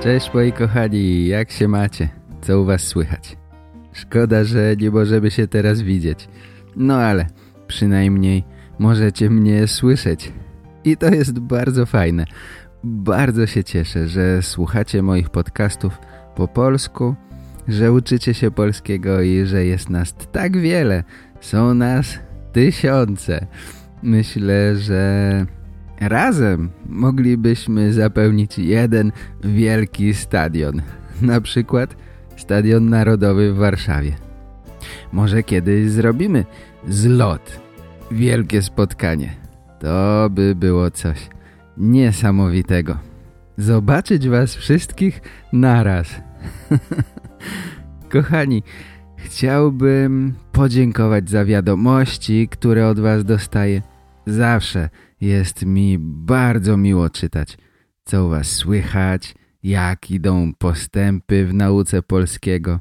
Cześć moi kochani, jak się macie? Co u was słychać? Szkoda, że nie możemy się teraz widzieć. No ale przynajmniej możecie mnie słyszeć. I to jest bardzo fajne. Bardzo się cieszę, że słuchacie moich podcastów po polsku, że uczycie się polskiego i że jest nas tak wiele. Są nas tysiące. Myślę, że razem moglibyśmy zapełnić jeden wielki stadion. Na przykład Stadion Narodowy w Warszawie. Może kiedyś zrobimy zlot. Wielkie spotkanie. To by było coś niesamowitego. Zobaczyć was wszystkich naraz. Kochani, chciałbym podziękować za wiadomości, które od was dostaję. Zawsze jest mi bardzo miło czytać, co u was słychać, jak idą postępy w nauce polskiego.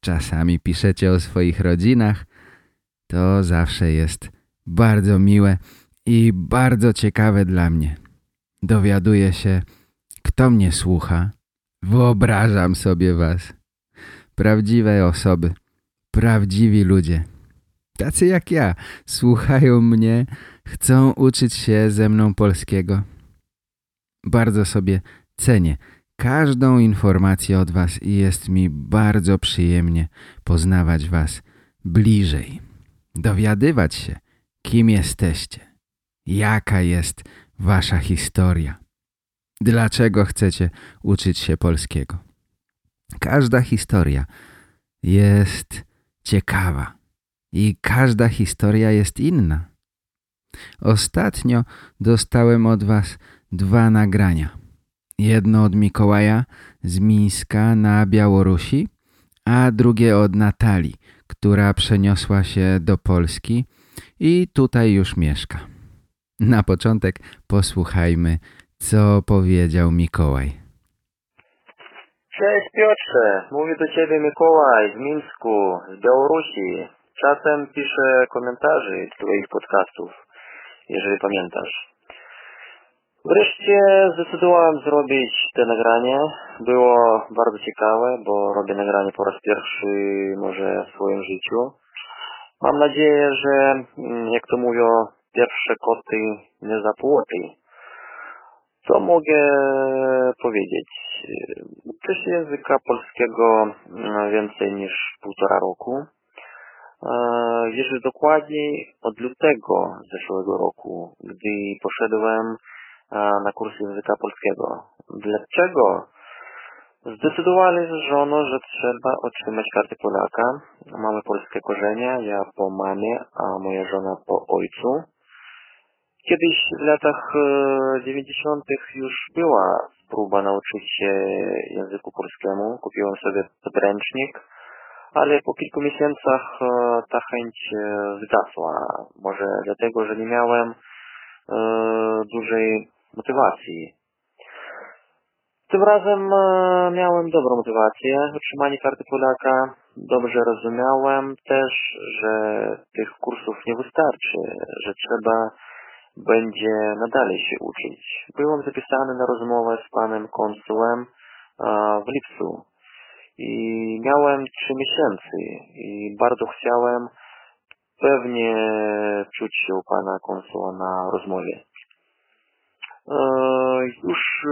Czasami piszecie o swoich rodzinach. To zawsze jest bardzo miłe i bardzo ciekawe dla mnie. Dowiaduję się, kto mnie słucha. Wyobrażam sobie was. Prawdziwe osoby, prawdziwi ludzie. Tacy jak ja słuchają mnie, chcą uczyć się ze mną polskiego. Bardzo sobie cenię każdą informację od was i jest mi bardzo przyjemnie poznawać was bliżej. Dowiadywać się, kim jesteście, jaka jest wasza historia, dlaczego chcecie uczyć się polskiego. Każda historia jest ciekawa i każda historia jest inna. Ostatnio dostałem od was dwa nagrania. Jedno od Mikołaja z Mińska na Białorusi, a drugie od Natalii, która przeniosła się do Polski i tutaj już mieszka. Na początek posłuchajmy, co powiedział Mikołaj. Cześć Piotrze, mówi do Ciebie Mikołaj z Mińsku, z Białorusi. Czasem piszę komentarze Twoich podcastów, jeżeli pamiętasz. Wreszcie zdecydowałem zrobić te nagranie. Było bardzo ciekawe, bo robię nagranie po raz pierwszy może w swoim życiu. Mam nadzieję, że jak to mówią, pierwsze koty nie zapłoty. Co mogę powiedzieć? Uczę się języka polskiego więcej niż półtora roku. Jeżeli dokładniej od lutego zeszłego roku, gdy poszedłem na kurs języka polskiego. Dlaczego? Zdecydowali z żoną, że trzeba otrzymać kartę Polaka. Mamy polskie korzenie, ja po mamie, a moja żona po ojcu. Kiedyś w latach 90. już była próba nauczyć się języku polskiemu. Kupiłem sobie podręcznik, ale po kilku miesiącach ta chęć zgasła. Może dlatego, że nie miałem dużej motywacji. Tym razem miałem dobrą motywację. Otrzymanie karty Polaka. Dobrze rozumiałem też, że tych kursów nie wystarczy, że trzeba będzie nadal się uczyć. Byłem zapisany na rozmowę z panem konsułem w lipcu i miałem trzy miesiące i bardzo chciałem pewnie czuć się u pana konsuła na rozmowie. Już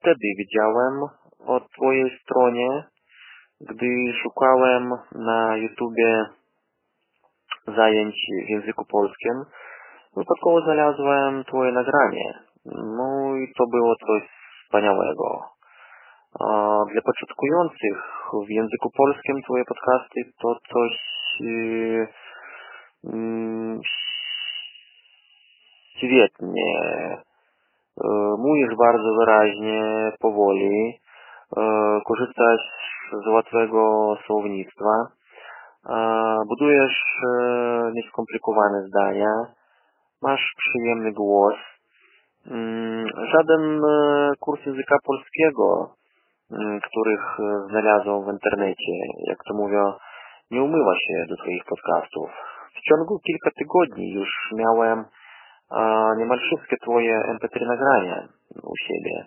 wtedy wiedziałem o Twojej stronie, gdy szukałem na YouTubie zajęć w języku polskim. Wypadkowo znalazłem Twoje nagranie. No i to było coś wspaniałego. Dla początkujących w języku polskim Twoje podcasty to coś yy, yy, świetnie. Mówisz bardzo wyraźnie, powoli. Korzystasz z łatwego słownictwa, budujesz nieskomplikowane zdania, masz przyjemny głos. Mm, żaden kurs języka polskiego, mm, których znalazłem w internecie, jak to mówią, nie umyła się do Twoich podcastów. W ciągu kilka tygodni już miałem niemal wszystkie Twoje MP3 nagrania u siebie,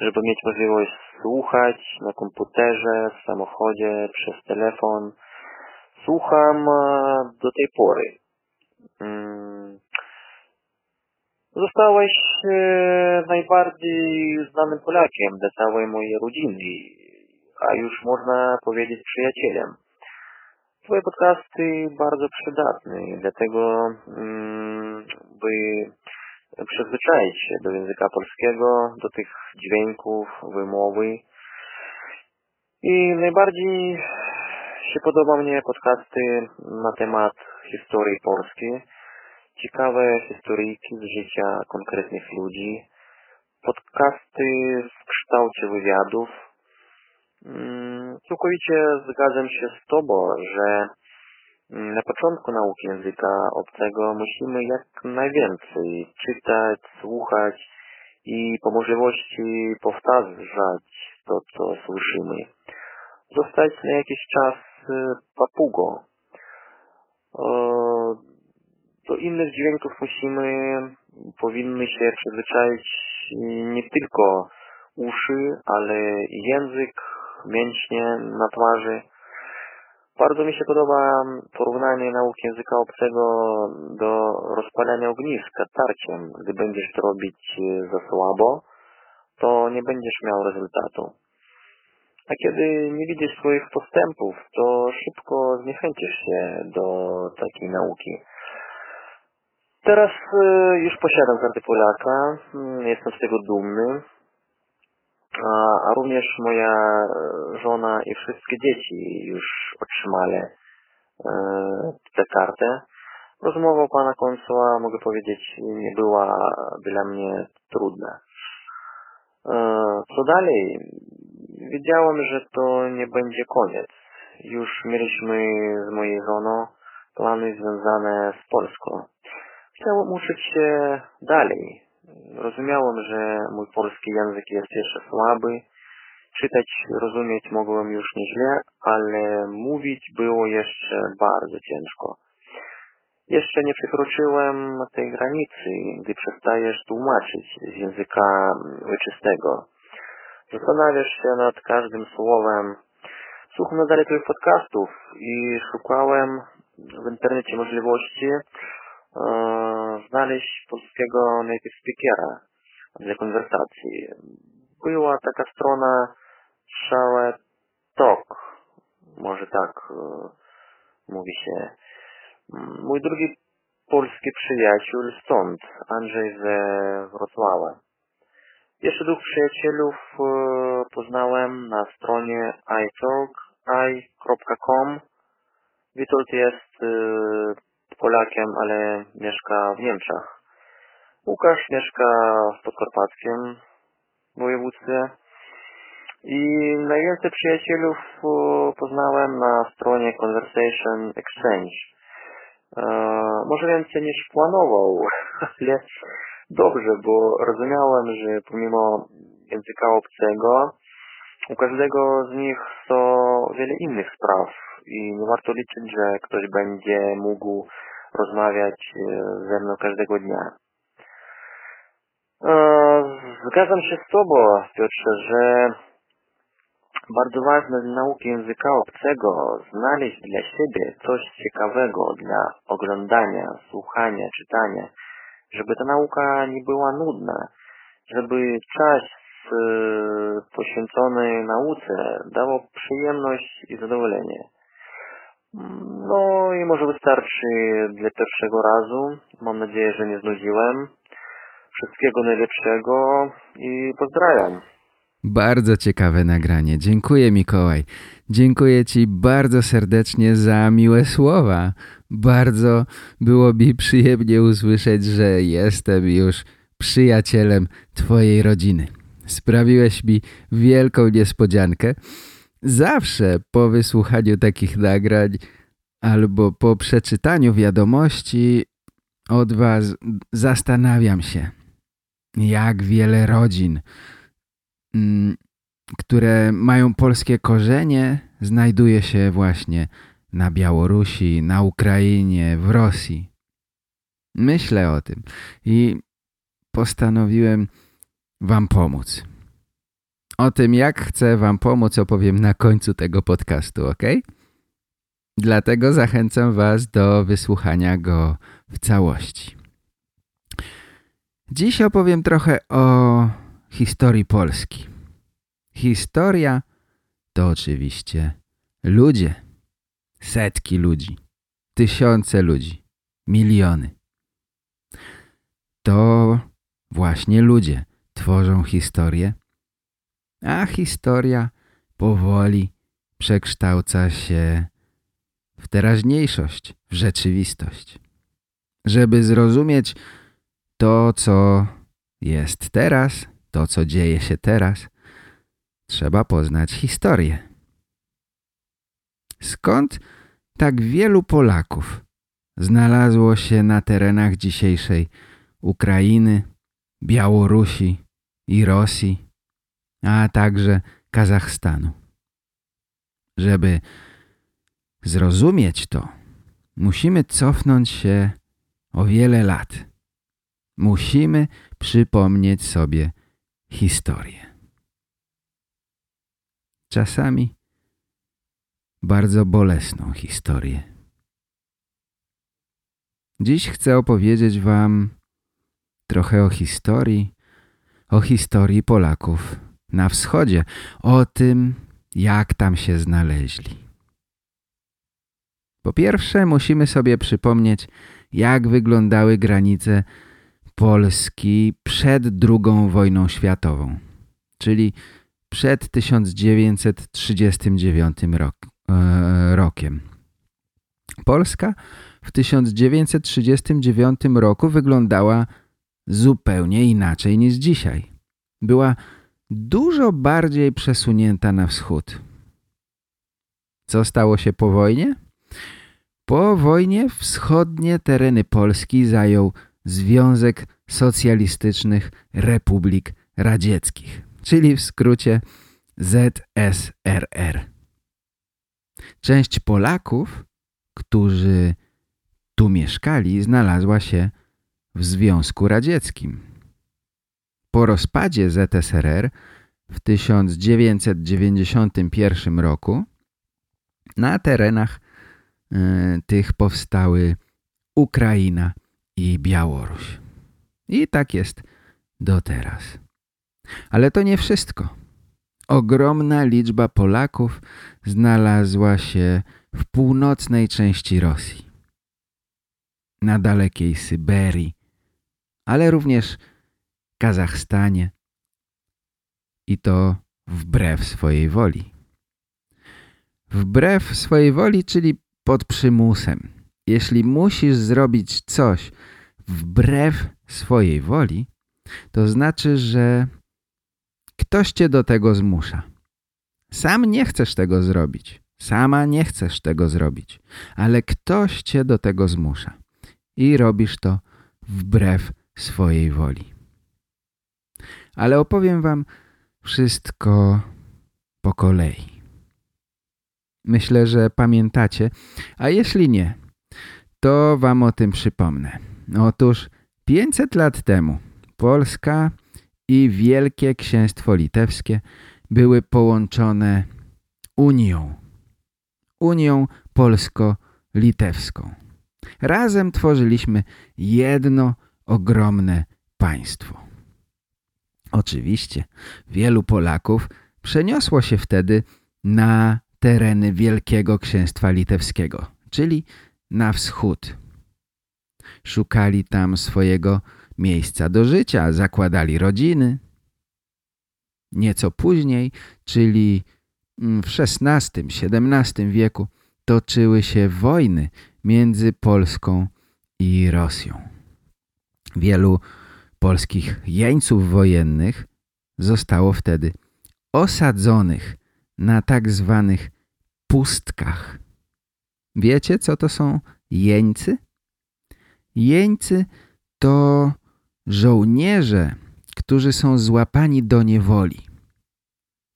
żeby mieć możliwość słuchać na komputerze, w samochodzie, przez telefon. Słucham do tej pory. Mm. Zostałeś e, najbardziej znanym Polakiem dla całej mojej rodziny, a już można powiedzieć przyjacielem. Twoje podcasty bardzo przydatne, dlatego mm, by przyzwyczaić się do języka polskiego, do tych dźwięków, wymowy. I najbardziej się podoba mnie podcasty na temat historii polskiej, ciekawe historyjki z życia konkretnych ludzi, podcasty w kształcie wywiadów, Mm, całkowicie zgadzam się z Tobą, że mm, na początku nauki języka obcego musimy jak najwięcej czytać, słuchać i po możliwości powtarzać to, co słyszymy. Zostać na jakiś czas y, papugą. Do innych dźwięków musimy, powinny się przyzwyczaić nie tylko uszy, ale język, mięśnie na twarzy. Bardzo mi się podoba porównanie nauki języka obcego do rozpalania ogniska tarciem. Gdy będziesz to robić e, za słabo, to nie będziesz miał rezultatu. A kiedy nie widzisz swoich postępów, to szybko zniechęcisz się do takiej nauki. Teraz e, już posiadam kartę Polaka, mm, jestem z tego dumny a również moja e, żona i wszystkie dzieci już otrzymali e, tę kartę. Rozmowa pana konsula, mogę powiedzieć, nie była dla mnie trudna. Co dalej? Wiedziałem, że to nie będzie koniec. Już mieliśmy z mojej żoną plany związane z Polską. Chciałem uczyć się dalej, Rozumiałem, że mój polski język jest jeszcze słaby. Czytać, rozumieć mogłem już nieźle, ale mówić było jeszcze bardzo ciężko. Jeszcze nie przekroczyłem tej granicy, gdy przestajesz tłumaczyć z języka wyczystego. Zastanawiasz się nad każdym słowem. Słucham nadal tych podcastów i szukałem w internecie możliwości znaleźć polskiego native speakera dla konwersacji. Była taka strona Share Talk, może tak e, mówi się. Mój drugi polski przyjaciel stąd, Andrzej ze Wrocławia. Jeszcze dwóch przyjacielów e, poznałem na stronie italk.com. Witold jest Polakiem, ale mieszka w Niemczech. Łukasz mieszka w Podkarpackim województwie i najwięcej przyjacielów poznałem na stronie Conversation Exchange. E, może więcej niż planował, ale dobrze, bo rozumiałem, że pomimo języka obcego u każdego z nich są wiele innych spraw i nie warto liczyć, że ktoś będzie mógł rozmawiać e, ze mną każdego dnia. E, zgadzam się z Tobą, Piotrze, że bardzo ważne dla nauki języka obcego znaleźć dla siebie coś ciekawego dla oglądania, słuchania, czytania, żeby ta nauka nie była nudna, żeby czas e, poświęcony nauce dawał przyjemność i zadowolenie. No i może wystarczy dla pierwszego razu. Mam nadzieję, że nie znudziłem. Wszystkiego najlepszego i pozdrawiam. Bardzo ciekawe nagranie. Dziękuję Mikołaj. Dziękuję Ci bardzo serdecznie za miłe słowa. Bardzo było mi przyjemnie usłyszeć, że jestem już przyjacielem Twojej rodziny. Sprawiłeś mi wielką niespodziankę Zawsze po wysłuchaniu takich nagrań albo po przeczytaniu wiadomości od was zastanawiam się, jak wiele rodzin, mm, które mają polskie korzenie, znajduje się właśnie na Białorusi, na Ukrainie, w Rosji. Myślę o tym i postanowiłem wam pomóc. O tym, jak chcę wam pomóc, opowiem na końcu tego podcastu, ok? Dlatego zachęcam was do wysłuchania go w całości. Dziś opowiem trochę o historii Polski. Historia to oczywiście ludzie. Setki ludzi. Tysiące ludzi. Miliony. To właśnie ludzie tworzą historię, a historia powoli przekształca się w teraźniejszość, w rzeczywistość. Żeby zrozumieć to, co jest teraz, to, co dzieje się teraz, trzeba poznać historię. Skąd tak wielu Polaków znalazło się na terenach dzisiejszej Ukrainy, Białorusi i Rosji, a także Kazachstanu? Żeby zrozumieć to, musimy cofnąć się o wiele lat. Musimy przypomnieć sobie historię. Czasami bardzo bolesną historię. Dziś chcę opowiedzieć wam trochę o historii, o historii Polaków na wschodzie, o tym, jak tam się znaleźli. Po pierwsze musimy sobie przypomnieć, jak wyglądały granice Polski przed II wojną światową, czyli przed 1939 rok, e, rokiem. Polska w 1939 roku wyglądała zupełnie inaczej niż dzisiaj. Była dużo bardziej przesunięta na wschód. Co stało się po wojnie? Po wojnie wschodnie tereny Polski zajął Związek Socjalistycznych Republik Radzieckich, czyli w skrócie ZSRR. Część Polaków, którzy tu mieszkali, znalazła się w Związku Radzieckim. Po rozpadzie ZSRR w 1991 roku na terenach y, tych powstały Ukraina i Białoruś. I tak jest do teraz. Ale to nie wszystko. Ogromna liczba Polaków znalazła się w północnej części Rosji. Na dalekiej Syberii, ale również Kazachstanie. I to wbrew swojej woli. Wbrew swojej woli, czyli pod przymusem. Jeśli musisz zrobić coś wbrew swojej woli, to znaczy, że ktoś cię do tego zmusza. Sam nie chcesz tego zrobić. Sama nie chcesz tego zrobić, ale ktoś cię do tego zmusza. I robisz to wbrew swojej woli. Ale opowiem wam wszystko po kolei. Myślę, że pamiętacie, a jeśli nie, to wam o tym przypomnę. Otóż 500 lat temu Polska i Wielkie Księstwo Litewskie były połączone Unią. Unią Polsko-Litewską. Razem tworzyliśmy jedno ogromne państwo. Oczywiście wielu Polaków przeniosło się wtedy na tereny Wielkiego Księstwa Litewskiego, czyli na wschód. Szukali tam swojego miejsca do życia, zakładali rodziny. Nieco później, czyli w XVI-XVII wieku, toczyły się wojny między Polską i Rosją. Wielu polskich jeńców wojennych zostało wtedy osadzonych na tak zwanych pustkach. Wiecie, co to są jeńcy? Jeńcy to żołnierze, którzy są złapani do niewoli.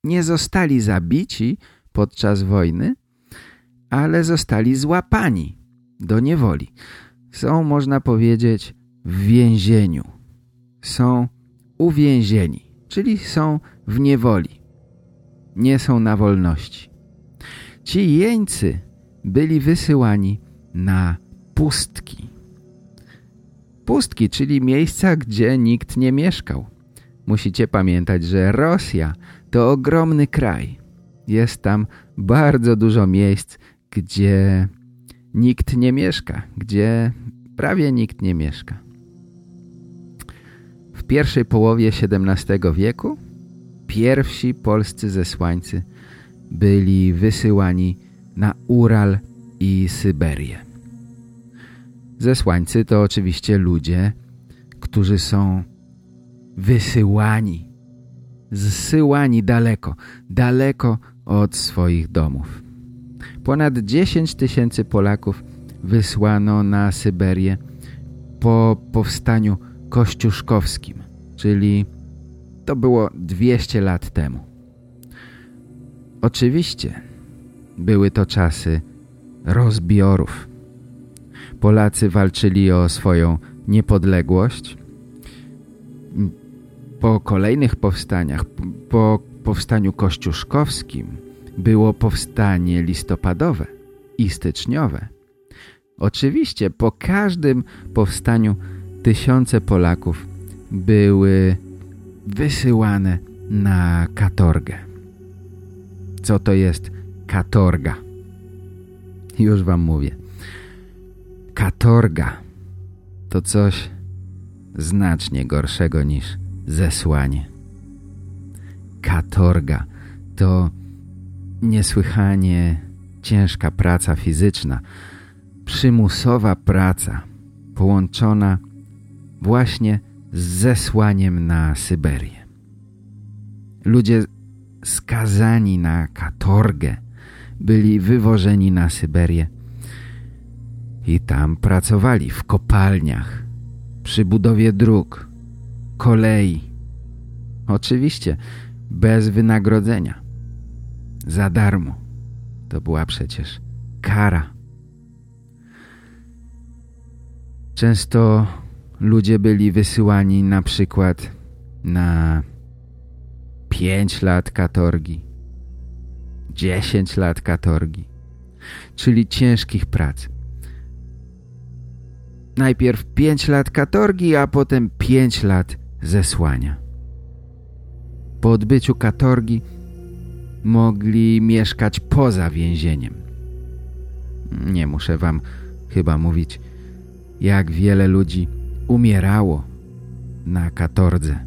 Nie zostali zabici podczas wojny, ale zostali złapani do niewoli. Są, można powiedzieć, w więzieniu. Są uwięzieni, czyli są w niewoli. Nie są na wolności. Ci jeńcy byli wysyłani na pustki. Pustki, czyli miejsca, gdzie nikt nie mieszkał. Musicie pamiętać, że Rosja to ogromny kraj. Jest tam bardzo dużo miejsc, gdzie nikt nie mieszka, gdzie prawie nikt nie mieszka. W pierwszej połowie XVII wieku pierwsi polscy zesłańcy byli wysyłani na Ural i Syberię. Zesłańcy to oczywiście ludzie, którzy są wysyłani, zsyłani daleko, daleko od swoich domów. Ponad 10 tysięcy Polaków wysłano na Syberię po powstaniu kościuszkowskim, czyli to było 200 lat temu. Oczywiście były to czasy rozbiorów. Polacy walczyli o swoją niepodległość. Po kolejnych powstaniach, po powstaniu kościuszkowskim było powstanie listopadowe i styczniowe. Oczywiście po każdym powstaniu tysiące Polaków były wysyłane na katorgę. Co to jest katorga? Już wam mówię. Katorga to coś znacznie gorszego niż zesłanie. Katorga to niesłychanie ciężka praca fizyczna, przymusowa praca połączona właśnie z zesłaniem na Syberię. Ludzie skazani na katorgę byli wywożeni na Syberię i tam pracowali w kopalniach, przy budowie dróg, kolei. Oczywiście bez wynagrodzenia. Za darmo. To była przecież kara. Często ludzie byli wysyłani na przykład na 5 lat katorgi, 10 lat katorgi, czyli ciężkich prac. Najpierw 5 lat katorgi, a potem 5 lat zesłania. Po odbyciu katorgi mogli mieszkać poza więzieniem. Nie muszę wam chyba mówić, jak wiele ludzi umierało na katordze.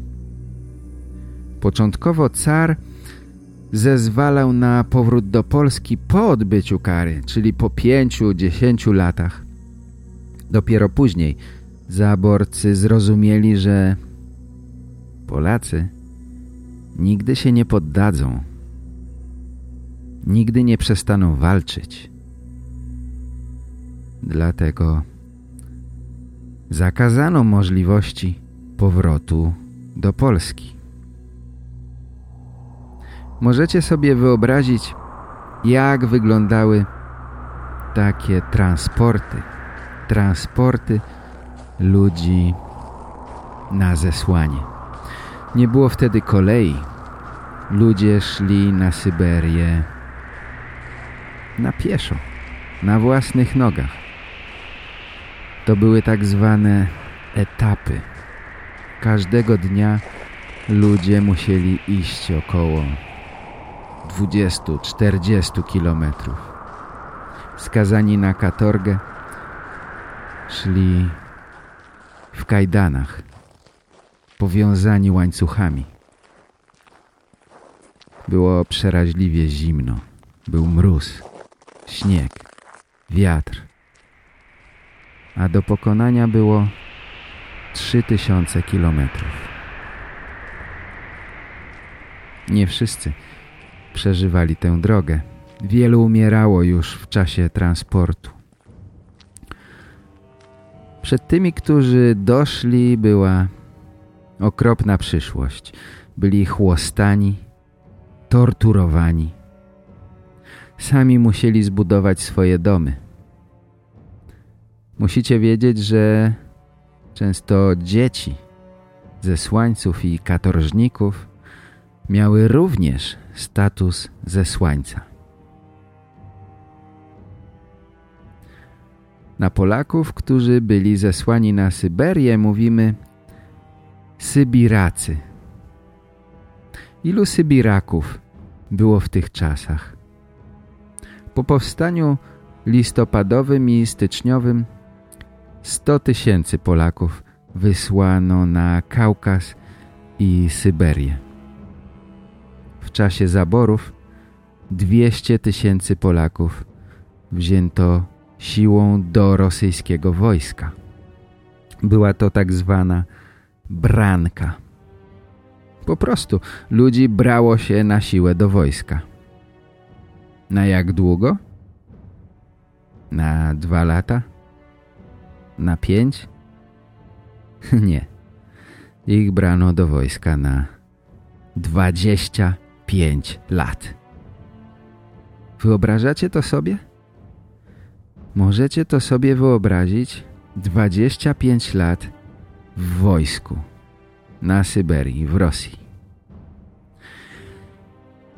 Początkowo car zezwalał na powrót do Polski po odbyciu kary, czyli po pięciu, dziesięciu latach. Dopiero później zaborcy zrozumieli, że Polacy nigdy się nie poddadzą. Nigdy nie przestaną walczyć. Dlatego zakazano możliwości powrotu do Polski. Możecie sobie wyobrazić, jak wyglądały takie transporty. Transporty ludzi na zesłanie. Nie było wtedy kolei. Ludzie szli na Syberię na pieszo, na własnych nogach. To były tak zwane etapy. Każdego dnia ludzie musieli iść około 20-40 kilometrów. Skazani na katorgę szli w kajdanach, powiązani łańcuchami. Było przeraźliwie zimno. Był mróz, śnieg, wiatr. A do pokonania było 3000 kilometrów. Nie wszyscy przeżywali tę drogę. Wielu umierało już w czasie transportu. Przed tymi, którzy doszli, była okropna przyszłość. Byli chłostani, torturowani. Sami musieli zbudować swoje domy. Musicie wiedzieć, że często dzieci zesłańców i katorżników miały również status zesłańca. Na Polaków, którzy byli zesłani na Syberię mówimy Sybiracy. Ilu Sybiraków było w tych czasach? Po powstaniu listopadowym i styczniowym 100 tysięcy Polaków wysłano na Kaukaz i Syberię. W czasie zaborów 200 tysięcy Polaków wzięto siłą do rosyjskiego wojska. Była to tak zwana branka. Po prostu ludzi brało się na siłę do wojska. Na jak długo? Na dwa lata? Na pięć? Nie. Ich brano do wojska na 25 lat. Wyobrażacie to sobie? Możecie to sobie wyobrazić 25 lat w wojsku na Syberii, w Rosji.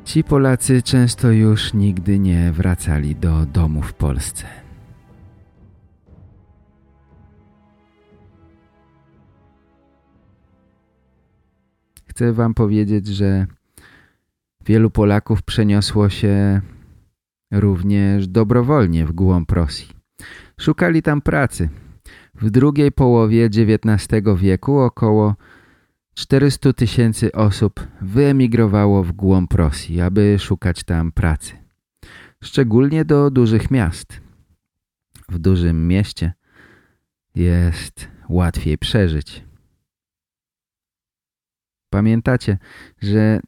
Ci Polacy często już nigdy nie wracali do domu w Polsce. Chcę wam powiedzieć, że wielu Polaków przeniosło się również dobrowolnie w głąb Rosji. Szukali tam pracy. W drugiej połowie XIX wieku około 400 tysięcy osób wyemigrowało w głąb Rosji, aby szukać tam pracy. Szczególnie do dużych miast. W dużym mieście jest łatwiej przeżyć. Pamiętacie, że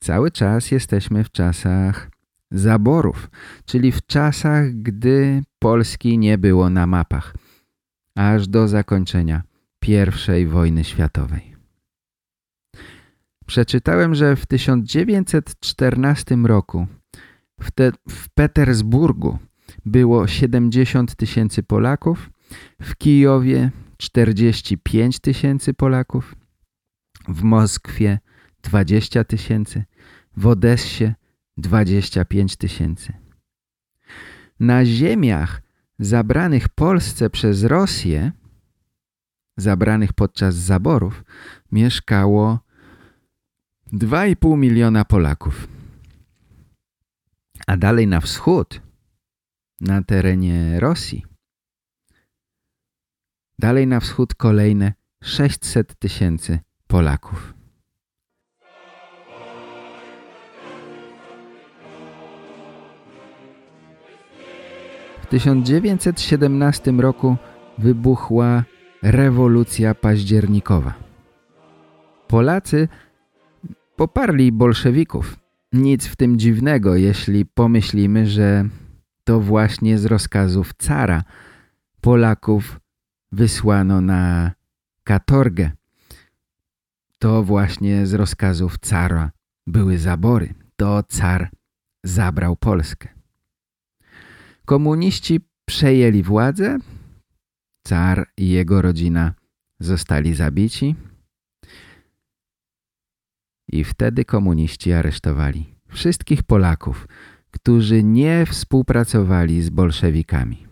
cały czas jesteśmy w czasach zaborów, czyli w czasach, gdy Polski nie było na mapach, aż do zakończenia I wojny światowej. Przeczytałem, że w 1914 roku w, te, w Petersburgu było 70 tysięcy Polaków, w Kijowie 45 tysięcy Polaków, w Moskwie 20 tysięcy, w Odessie 25 tysięcy. Na ziemiach zabranych Polsce przez Rosję, zabranych podczas zaborów, mieszkało 2,5 miliona Polaków. A dalej na wschód, na terenie Rosji, dalej na wschód kolejne 600 tysięcy Polaków. W 1917 roku wybuchła rewolucja październikowa. Polacy poparli bolszewików. Nic w tym dziwnego, jeśli pomyślimy, że to właśnie z rozkazów cara Polaków wysłano na katorgę. To właśnie z rozkazów cara były zabory. To car zabrał Polskę. Komuniści przejęli władzę, car i jego rodzina zostali zabici i wtedy komuniści aresztowali wszystkich Polaków, którzy nie współpracowali z bolszewikami.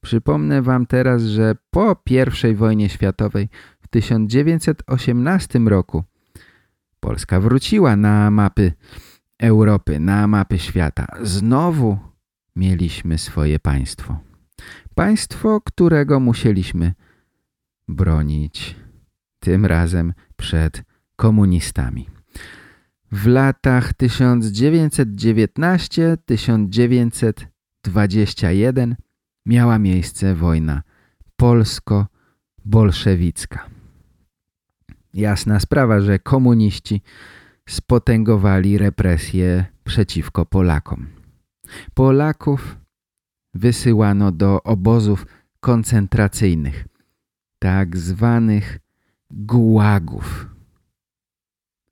Przypomnę wam teraz, że po I wojnie światowej 1918 roku Polska wróciła na mapy Europy, na mapy świata. Znowu mieliśmy swoje państwo. Państwo, którego musieliśmy bronić tym razem przed komunistami. W latach 1919-1921 miała miejsce wojna polsko-bolszewicka. Jasna sprawa, że komuniści spotęgowali represje przeciwko Polakom. Polaków wysyłano do obozów koncentracyjnych, tak zwanych gułagów.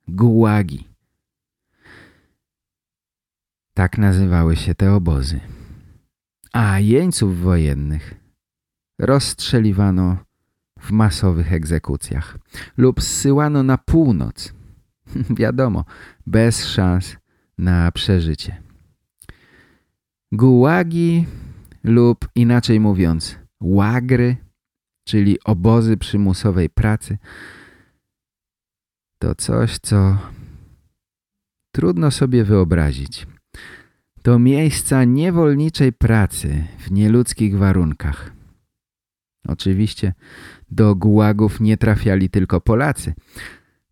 Gułagi. Tak nazywały się te obozy. A jeńców wojennych rozstrzeliwano w masowych egzekucjach lub zsyłano na północ. Wiadomo, bez szans na przeżycie. Gułagi lub inaczej mówiąc łagry, czyli obozy przymusowej pracy, to coś, co trudno sobie wyobrazić. To miejsca niewolniczej pracy w nieludzkich warunkach. Oczywiście do gułagów nie trafiali tylko Polacy.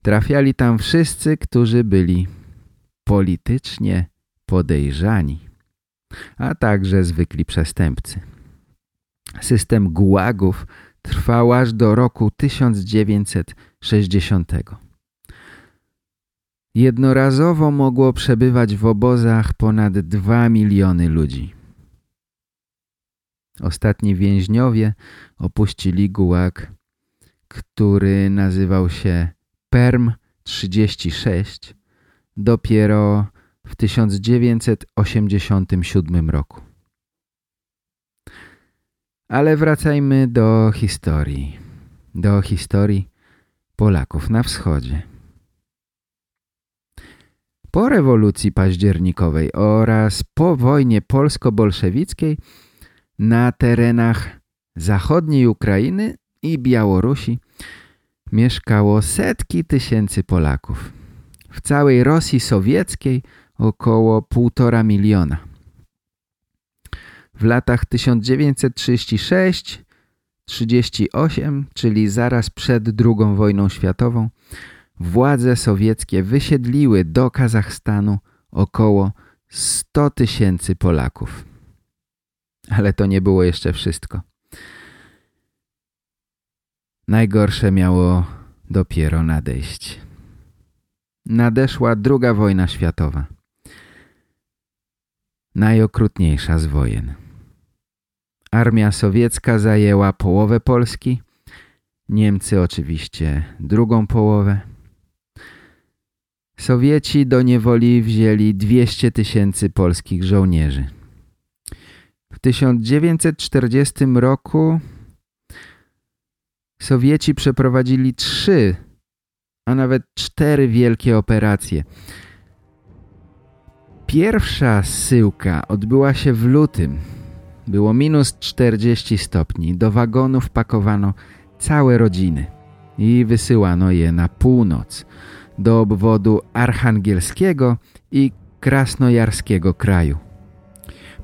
Trafiali tam wszyscy, którzy byli politycznie podejrzani, a także zwykli przestępcy. System gułagów trwał aż do roku 1960. Jednorazowo mogło przebywać w obozach ponad 2 miliony ludzi. Ostatni więźniowie opuścili gułag, który nazywał się Perm 36 dopiero w 1987 roku. Ale wracajmy do historii. Do historii Polaków na wschodzie. Po rewolucji październikowej oraz po wojnie polsko-bolszewickiej na terenach zachodniej Ukrainy i Białorusi mieszkało setki tysięcy Polaków. W całej Rosji sowieckiej około półtora miliona. W latach 1936-38, czyli zaraz przed II wojną światową, władze sowieckie wysiedliły do Kazachstanu około 100 tysięcy Polaków. Ale to nie było jeszcze wszystko. Najgorsze miało dopiero nadejść. Nadeszła druga wojna światowa. Najokrutniejsza z wojen. Armia sowiecka zajęła połowę Polski, Niemcy oczywiście drugą połowę. Sowieci do niewoli wzięli 200 tysięcy polskich żołnierzy. W 1940 roku Sowieci przeprowadzili trzy, a nawet cztery wielkie operacje. Pierwsza zsyłka odbyła się w lutym. Było minus 40 stopni. Do wagonów pakowano całe rodziny i wysyłano je na północ, do obwodu archangielskiego i krasnojarskiego kraju.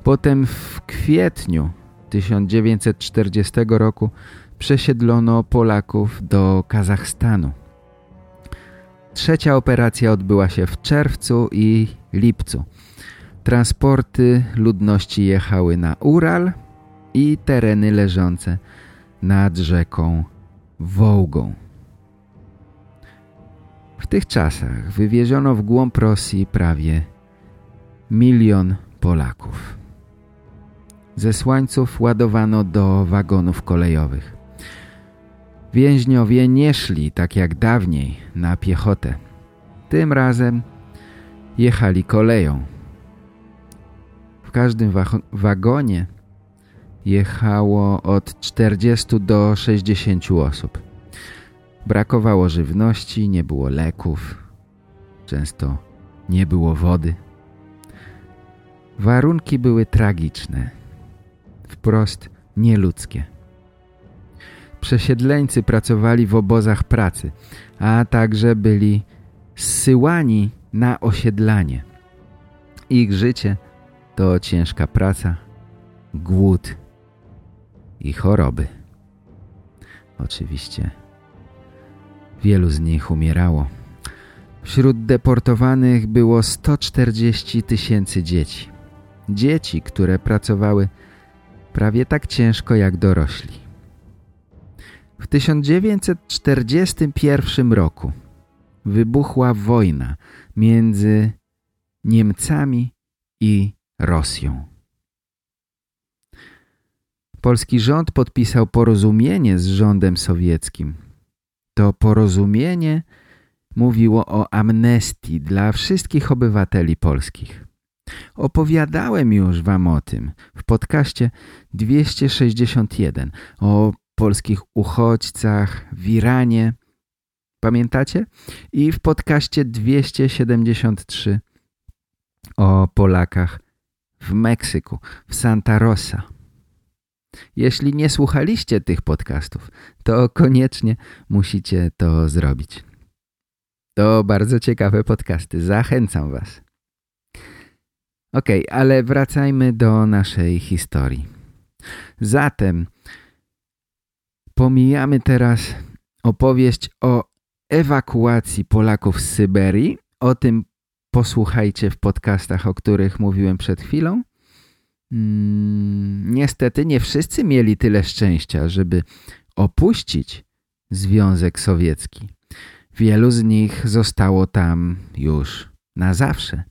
Potem w kwietniu 1940 roku przesiedlono Polaków do Kazachstanu. Trzecia operacja odbyła się w czerwcu i lipcu. Transporty ludności jechały na Ural i tereny leżące nad rzeką Wołgą. W tych czasach wywieziono w głąb Rosji prawie milion Polaków. Ze słańców ładowano do wagonów kolejowych. Więźniowie nie szli tak jak dawniej na piechotę. Tym razem wprost nieludzkie. Przesiedleńcy pracowali w obozach pracy, a także byli zsyłani na osiedlanie. Ich życie to ciężka praca, głód i choroby. Oczywiście wielu z nich umierało. Wśród deportowanych było 140 tysięcy dzieci. Dzieci, które pracowały prawie tak ciężko jak dorośli. W 1941 roku wybuchła wojna między Niemcami i Rosją. Polski rząd podpisał porozumienie z rządem sowieckim. To porozumienie mówiło o amnestii dla wszystkich obywateli polskich. Opowiadałem już wam o tym w podcaście 261 o polskich uchodźcach w Iranie. Pamiętacie? I w podcaście 273 o Polakach w Meksyku, w Santa Rosa. Jeśli nie słuchaliście tych podcastów, to koniecznie musicie to zrobić. To bardzo ciekawe podcasty. Zachęcam Was. Ok, ale wracajmy do naszej historii. Zatem pomijamy teraz opowieść o ewakuacji Polaków z Syberii. O tym posłuchajcie w podcastach, o których mówiłem przed chwilą. Hmm, niestety nie wszyscy mieli tyle szczęścia, żeby opuścić Związek Sowiecki. Wielu z nich zostało tam już na zawsze.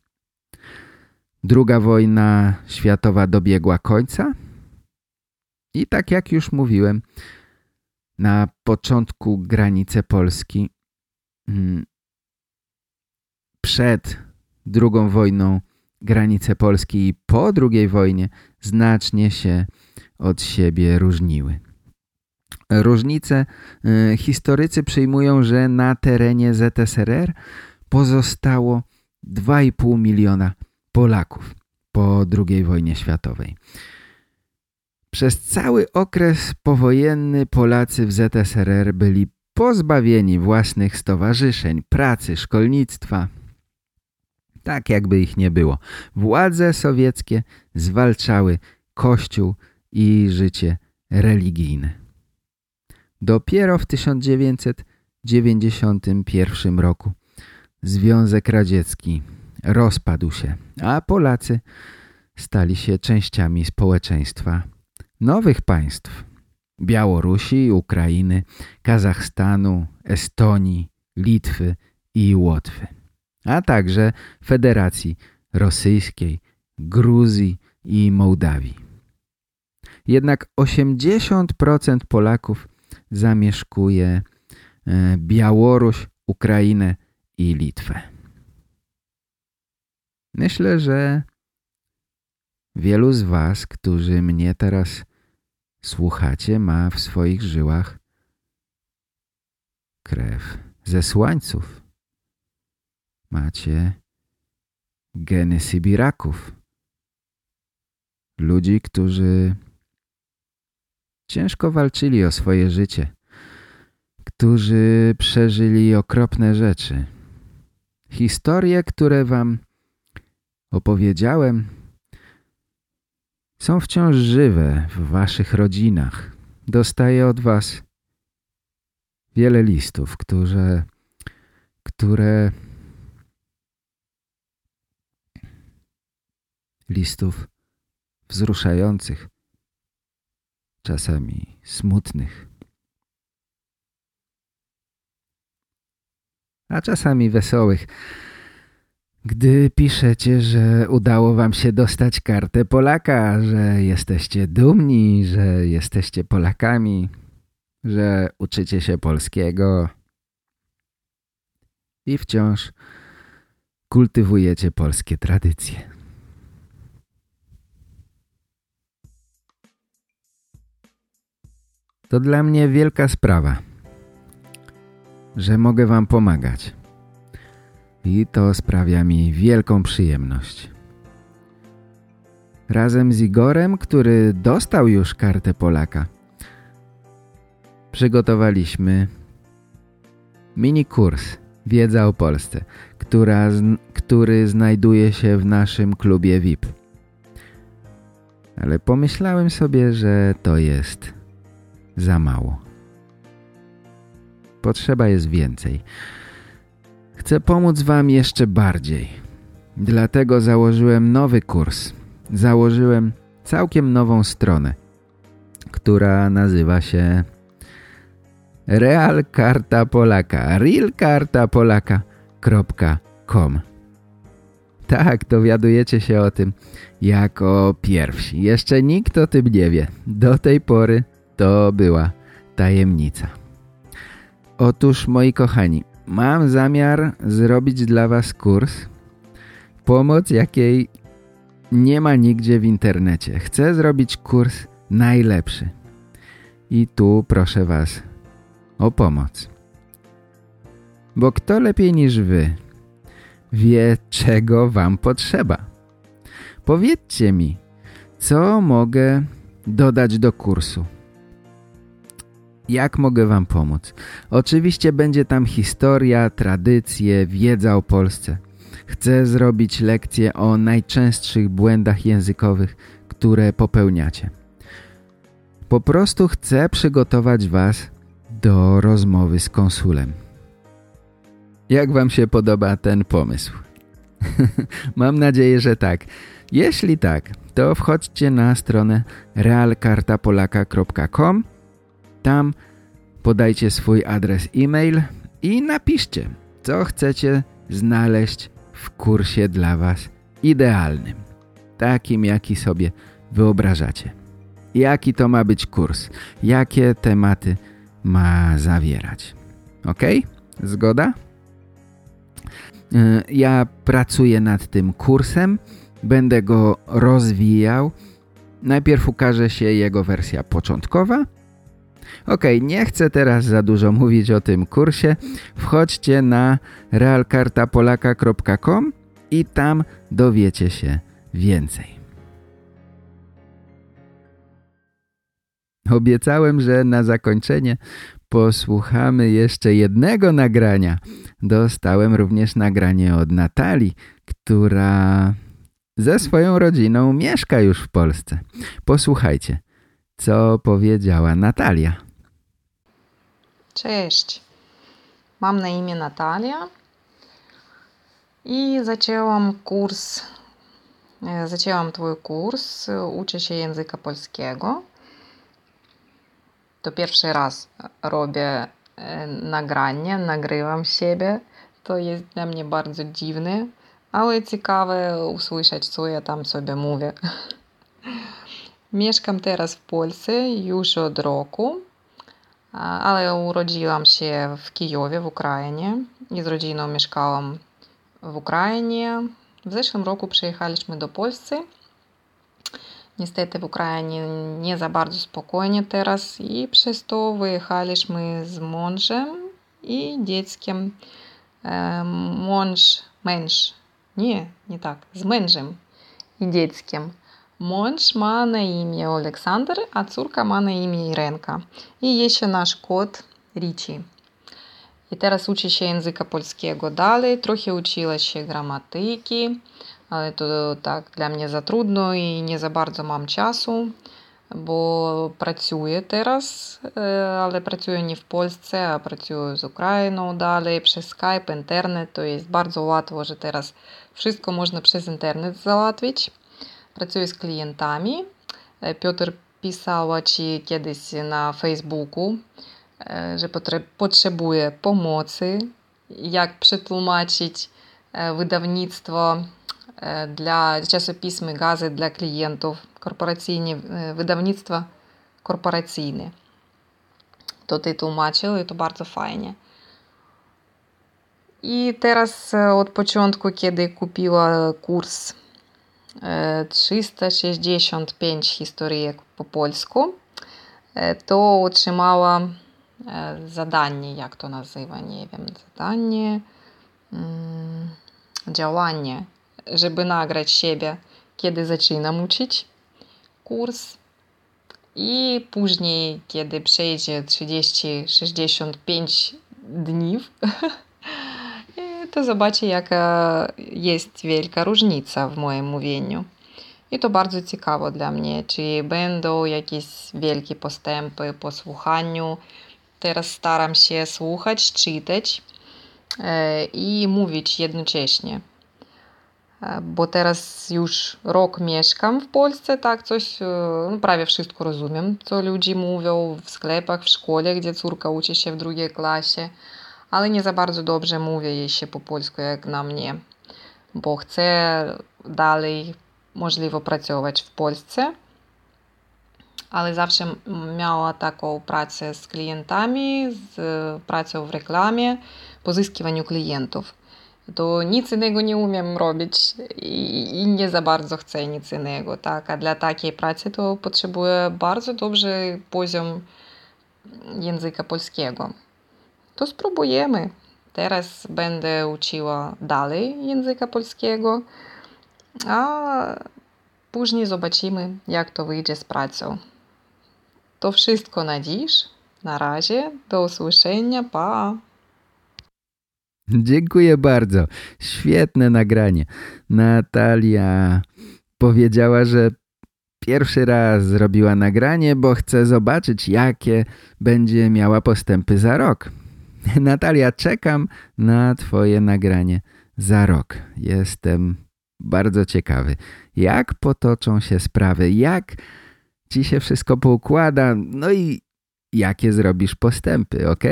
Druga wojna światowa dobiegła końca i tak jak już mówiłem, na początku granice Polski hmm, przed drugą wojną granice Polski i po drugiej wojnie znacznie się od siebie różniły. Różnice y, historycy przyjmują, że na terenie ZSRR pozostało 2,5 miliona Polaków po II wojnie światowej. Przez cały okres powojenny Polacy w ZSRR byli pozbawieni własnych stowarzyszeń, pracy, szkolnictwa. Tak jakby ich nie było. Władze sowieckie zwalczały kościół i życie religijne. Dopiero w 1991 roku Związek Radziecki rozpadł się, a Polacy stali się częściami społeczeństwa nowych państw Białorusi, Ukrainy, Kazachstanu, Estonii, Litwy i Łotwy, a także Federacji Rosyjskiej, Gruzji i Mołdawii. Jednak 80% Polaków zamieszkuje e, Białoruś, Ukrainę i Litwę. Myślę, że wielu z was, którzy mnie teraz słuchacie, ma w swoich żyłach krew ze słańców. Macie geny Sybiraków. Ludzi, którzy ciężko walczyli o swoje życie, którzy przeżyli okropne rzeczy. Historie, które wam opowiedziałem, są wciąż żywe w waszych rodzinach. Dostaję od was wiele listów, które, które listów wzruszających, czasami smutnych, a czasami wesołych. Gdy piszecie, że udało wam się dostać kartę Polaka, że jesteście dumni, że jesteście Polakami, że uczycie się polskiego i wciąż kultywujecie polskie tradycje. To dla mnie wielka sprawa, że mogę wam pomagać. I to sprawia mi wielką przyjemność. Razem z Igorem, który dostał już kartę Polaka, przygotowaliśmy mini kurs Wiedza o Polsce, która, który znajduje się w naszym klubie VIP. Ale pomyślałem sobie, że to jest za mało. Potrzeba jest więcej. Chcę pomóc Wam jeszcze bardziej. Dlatego założyłem nowy kurs. Założyłem całkiem nową stronę, która nazywa się Real Karta Polaka, realkartapolaka.com Tak, dowiadujecie się o tym jako pierwsi. Jeszcze nikt o tym nie wie. Do tej pory to była tajemnica. Otóż, moi kochani, mam zamiar zrobić dla was kurs, pomoc jakiej nie ma nigdzie w internecie. Chcę zrobić kurs najlepszy. I tu proszę was o pomoc. Bo kto lepiej niż wy wie, czego wam potrzeba? Powiedzcie mi, co mogę dodać do kursu? Jak mogę wam pomóc? Oczywiście będzie tam historia, tradycje, wiedza o Polsce. Chcę zrobić lekcję o najczęstszych błędach językowych, które popełniacie. Po prostu chcę przygotować was do rozmowy z konsulem. Jak wam się podoba ten pomysł? Mam nadzieję, że tak. Jeśli tak, to wchodźcie na stronę realkartapolaka.com Tam podajcie swój adres e-mail i napiszcie, co chcecie znaleźć w kursie dla Was idealnym. Takim, jaki sobie wyobrażacie. Jaki to ma być kurs? Jakie tematy ma zawierać? Ok? Zgoda? E, ja pracuję nad tym kursem, będę go rozwijał. Najpierw ukaże się jego wersja początkowa. Ok, nie chcę teraz za dużo mówić o tym kursie. Wchodźcie na realkartapolaka.com i tam dowiecie się więcej. Obiecałem, że na zakończenie posłuchamy jeszcze jednego nagrania. Dostałem również nagranie od Natalii, która ze swoją rodziną mieszka już w Polsce. Posłuchajcie, co powiedziała Natalia. Cześć, mam na imię Natalia i zaczęłam kurs, zaczęłam twój kurs, uczę się języka polskiego. To pierwszy raz robię nagranie, nagrywam siebie. To jest dla mnie bardzo dziwne, ale ciekawe usłyszeć, co ja tam sobie mówię. Mieszkam teraz w Polsce już od roku, ale urodziłam się w Kijowie, w Ukrainie i z rodziną mieszkałam w Ukrainie. W zeszłym roku przyjechaliśmy do Polski. Niestety w Ukrainie nie za bardzo spokojnie teraz i przez to wyjechaliśmy z mężem i dzieckiem. Mąż, męż, nie, nie tak, z mężem i dzieckiem. Mąż ma na imię Aleksander, a córka ma na imię Irenka. I jeszcze nasz kot Richie. I teraz uczy się języka polskiego dalej. Trochę uczyła się gramatyki, ale to tak dla mnie za trudno i nie za bardzo mam czasu, bo pracuję teraz, ale pracuję nie w Polsce, a pracuję z Ukrainą dalej przez Skype, internet. To jest bardzo łatwo, że teraz wszystko można przez internet załatwić. Pracuję z klientami. Piotr pisała Ci kiedyś na Facebooku, że potrzebuje pomocy, jak przetłumaczyć wydawnictwo dla czasopismy gazy dla klientów, korporacyjne, wydawnictwa korporacyjne. To ty tłumaczył i to bardzo fajnie. I teraz od początku, kiedy kupiła kurs 365 historyjek po polsku, to otrzymała zadanie, jak to nazywa, nie wiem, zadanie, działanie, żeby nagrać siebie, kiedy zaczynam uczyć kurs. I później, kiedy przejdzie 30-65 dni, to zobaczy, jaka jest wielka różnica w moim mówieniu. I to bardzo ciekawe dla mnie, czy będą jakieś wielkie postępy po słuchaniu. Teraz staram się słuchać, czytać i mówić jednocześnie. bo teraz już rok mieszkam w Polsce, tak, coś, no prawie wszystko rozumiem, co ludzie mówią w sklepach, w szkole, gdzie córka uczy się w drugiej klasie, ale nie za bardzo dobrze mówię jej się po polsku jak na mnie, bo chcę dalej możliwe pracować w Polsce, ale zawsze miała taką pracę z klientami, pracą w reklamie, pozyskiwaniu klientów to nic innego nie umiem robić i, nie za bardzo chcę nic innego, tak? A dla takiej pracy to potrzebuję bardzo dobrze poziom języka polskiego. To spróbujemy. Teraz będę uczyła dalej języka polskiego, a później zobaczymy, jak to wyjdzie z pracą. To wszystko na dziś. Na razie. Do usłyszenia. Pa! Dziękuję bardzo. Świetne nagranie. Natalia powiedziała, że pierwszy raz zrobiła nagranie, bo chce zobaczyć, jakie będzie miała postępy za rok. Natalia, czekam na twoje nagranie za rok. Jestem bardzo ciekawy, jak potoczą się sprawy, jak ci się wszystko poukłada, no i jakie zrobisz postępy, ok?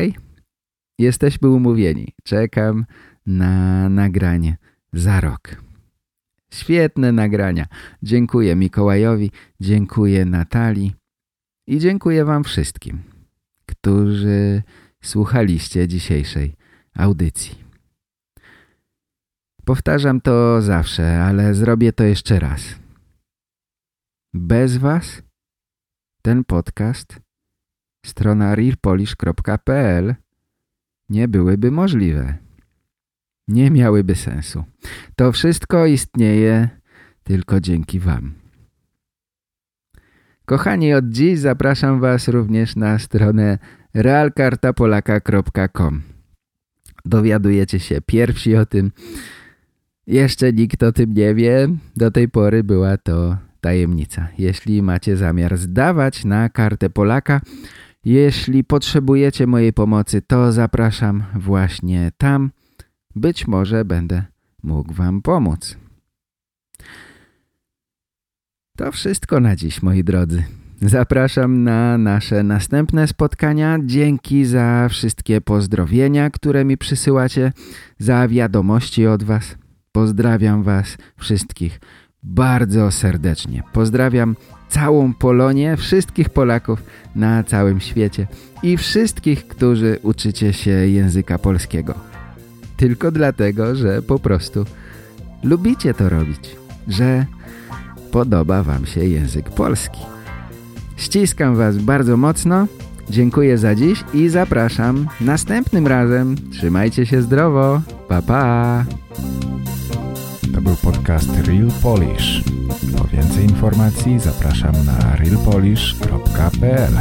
Jesteśmy umówieni. Czekam na nagranie za rok. Świetne nagrania. Dziękuję Mikołajowi, dziękuję Natalii i dziękuję wam wszystkim, którzy słuchaliście dzisiejszej audycji. Powtarzam to zawsze, ale zrobię to jeszcze raz. Bez was ten podcast, strona realpolish.pl nie byłyby możliwe. Nie miałyby sensu. To wszystko istnieje tylko dzięki Wam. Kochani, od dziś zapraszam Was również na stronę realkartapolaka.com Dowiadujecie się pierwsi o tym. Jeszcze nikt o tym nie wie. Do tej pory była to tajemnica. Jeśli macie zamiar zdawać na kartę Polaka, jeśli potrzebujecie mojej pomocy, to zapraszam właśnie tam. Być może będę mógł wam pomóc. To wszystko na dziś, moi drodzy. Zapraszam na nasze następne spotkania. Dzięki za wszystkie pozdrowienia, które mi przysyłacie, za wiadomości od was. Pozdrawiam was wszystkich bardzo serdecznie. Pozdrawiam całą Polonię, wszystkich Polaków na całym świecie i wszystkich, którzy uczycie się języka polskiego. Tylko dlatego, że po prostu lubicie to robić, że podoba Wam się język polski. Ściskam Was bardzo mocno, dziękuję za dziś i zapraszam następnym razem. Trzymajcie się zdrowo, pa pa! To był podcast Real Polish. Po więcej informacji zapraszam na realpolish.pl